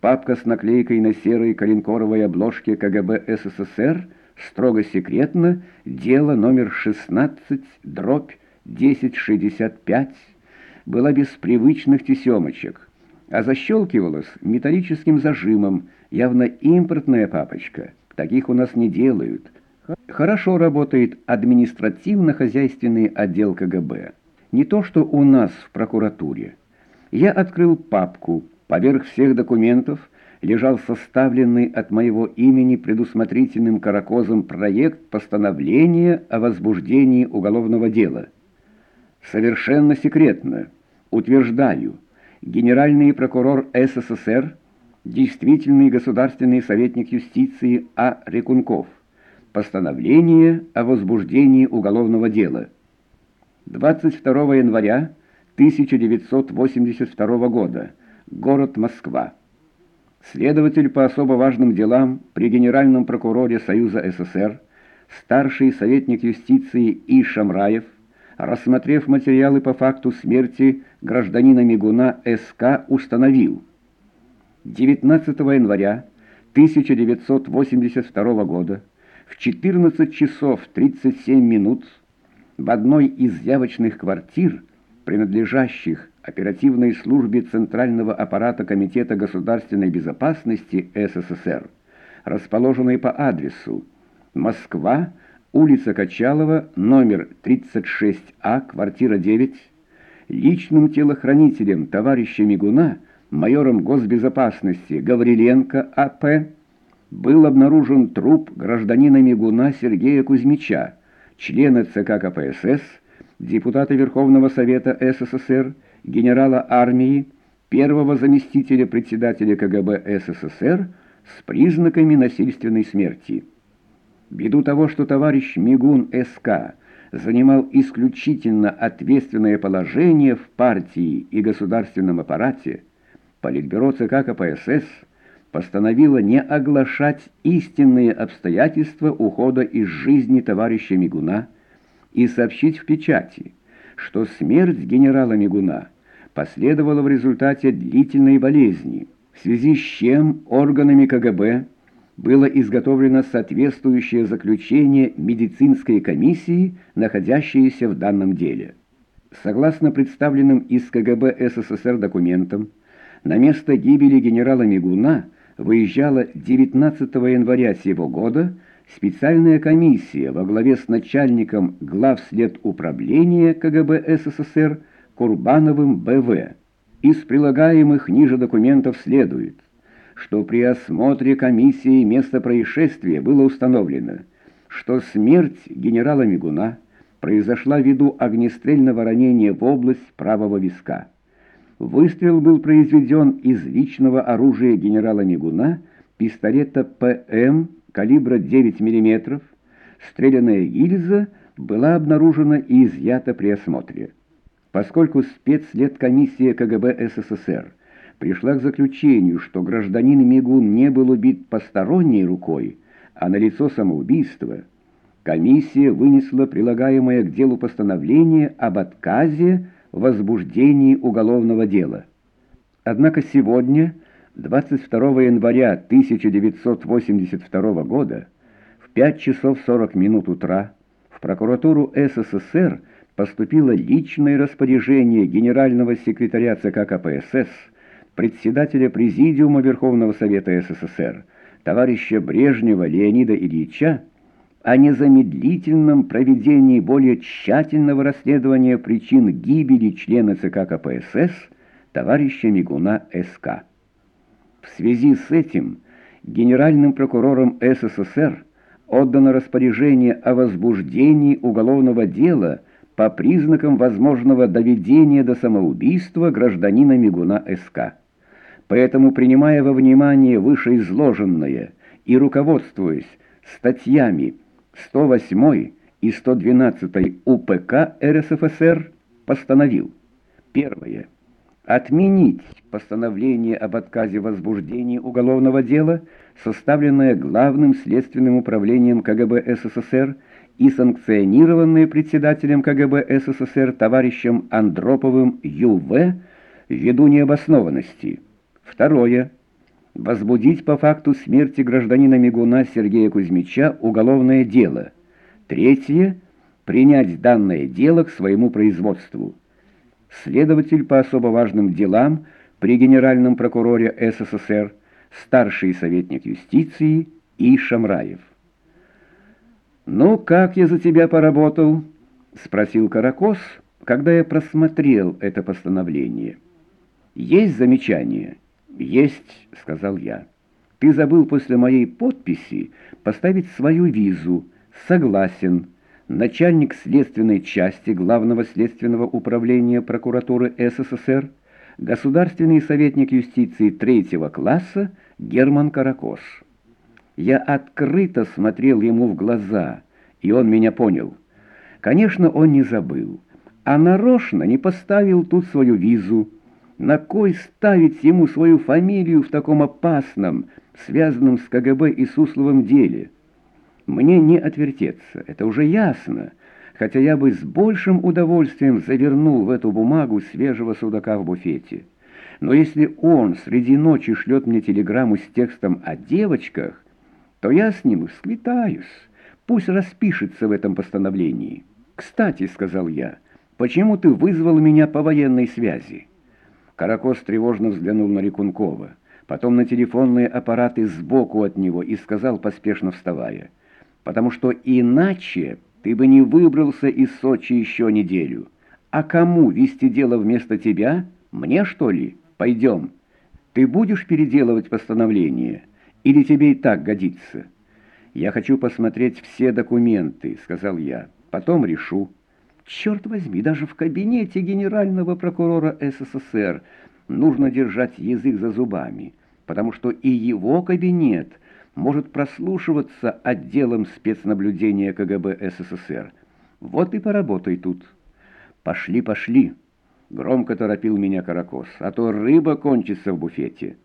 Папка с наклейкой на серой коленкоровой обложке КГБ СССР строго секретно, дело номер 16, дробь 1065, была без привычных тесемочек, а защелкивалась металлическим зажимом, явно импортная папочка. Таких у нас не делают. Хорошо работает административно-хозяйственный отдел КГБ. Не то, что у нас в прокуратуре. Я открыл папку, Поверх всех документов лежал составленный от моего имени предусмотрительным каракозом проект постановления о возбуждении уголовного дела. Совершенно секретно, утверждаю, генеральный прокурор СССР, действительный государственный советник юстиции А. Рекунков, постановление о возбуждении уголовного дела. 22 января 1982 года город Москва. Следователь по особо важным делам при генеральном прокуроре Союза СССР, старший советник юстиции И. Шамраев, рассмотрев материалы по факту смерти гражданина Мигуна СК, установил 19 января 1982 года в 14 часов 37 минут в одной из явочных квартир, принадлежащих оперативной службе Центрального аппарата Комитета государственной безопасности СССР, расположенной по адресу Москва, улица Качалова, номер 36А, квартира 9, личным телохранителем товарища Мигуна, майором госбезопасности Гавриленко А.П., был обнаружен труп гражданина Мигуна Сергея Кузьмича, члена ЦК КПСС, депутата Верховного Совета СССР, генерала армии, первого заместителя председателя КГБ СССР с признаками насильственной смерти. Ввиду того, что товарищ Мигун СК занимал исключительно ответственное положение в партии и государственном аппарате, Политбюро ЦК КПСС постановило не оглашать истинные обстоятельства ухода из жизни товарища Мигуна и сообщить в печати – что смерть генерала Мигуна последовала в результате длительной болезни, в связи с чем органами КГБ было изготовлено соответствующее заключение медицинской комиссии, находящейся в данном деле. Согласно представленным из КГБ СССР документам, на место гибели генерала Мигуна выезжала 19 января сего года специальная комиссия во главе с начальником главследуправления КГБ СССР Курбановым БВ. Из прилагаемых ниже документов следует, что при осмотре комиссии места происшествия было установлено, что смерть генерала Мигуна произошла ввиду огнестрельного ранения в область правого виска. Выстрел был произведен из личного оружия генерала Мигуна, пистолета ПМ калибра 9 мм, стрелянная гильза была обнаружена и изъята при осмотре. Поскольку спецследкомиссия КГБ СССР пришла к заключению, что гражданин Мигун не был убит посторонней рукой, а налицо самоубийство, комиссия вынесла прилагаемое к делу постановление об отказе в возбуждении уголовного дела. Однако сегодня 22 января 1982 года в 5 часов 40 минут утра в прокуратуру СССР поступило личное распоряжение генерального секретаря ЦК КПСС, председателя Президиума Верховного Совета СССР, товарища Брежнева Леонида Ильича, о незамедлительном проведении более тщательного расследования причин гибели члена ЦК КПСС товарища Мигуна СК. В связи с этим генеральным прокурором СССР отдано распоряжение о возбуждении уголовного дела по признакам возможного доведения до самоубийства гражданина Мигуна СК. Поэтому, принимая во внимание вышеизложенное и руководствуясь статьями 108 и 112 УПК РСФСР, постановил Первое отменить постановление об отказе в возбуждении уголовного дела, составленное Главным следственным управлением КГБ СССР и санкционированное председателем КГБ СССР товарищем Андроповым Ю.В. ввиду необоснованности. Второе. возбудить по факту смерти гражданина Мигуна Сергея Кузьмича уголовное дело. Третье – принять данное дело к своему производству. Следователь по особо важным делам при генеральном прокуроре СССР, старший советник юстиции И. Шамраев. «Ну, как я за тебя поработал?» — спросил Каракос, когда я просмотрел это постановление. «Есть замечания?» «Есть», — сказал я. «Ты забыл после моей подписи поставить свою визу. Согласен. Начальник следственной части Главного следственного управления прокуратуры СССР, государственный советник юстиции третьего класса Герман Каракос». Я открыто смотрел ему в глаза, и он меня понял. Конечно, он не забыл, а нарочно не поставил тут свою визу, на кой ставить ему свою фамилию в таком опасном, связанном с КГБ и Сусловым деле? Мне не отвертеться, это уже ясно, хотя я бы с большим удовольствием завернул в эту бумагу свежего судака в буфете. Но если он среди ночи шлет мне телеграмму с текстом о девочках, то я с ним склетаюсь, пусть распишется в этом постановлении. «Кстати», — сказал я, — «почему ты вызвал меня по военной связи?» Каракос тревожно взглянул на Рекункова, потом на телефонные аппараты сбоку от него и сказал, поспешно вставая, «Потому что иначе ты бы не выбрался из Сочи еще неделю. А кому вести дело вместо тебя? Мне, что ли? Пойдем. Ты будешь переделывать постановление? Или тебе и так годится?» «Я хочу посмотреть все документы», — сказал я. «Потом решу». Черт возьми, даже в кабинете генерального прокурора СССР нужно держать язык за зубами, потому что и его кабинет может прослушиваться отделом спецнаблюдения КГБ СССР. Вот и поработай тут. Пошли, пошли, громко торопил меня Каракос, а то рыба кончится в буфете.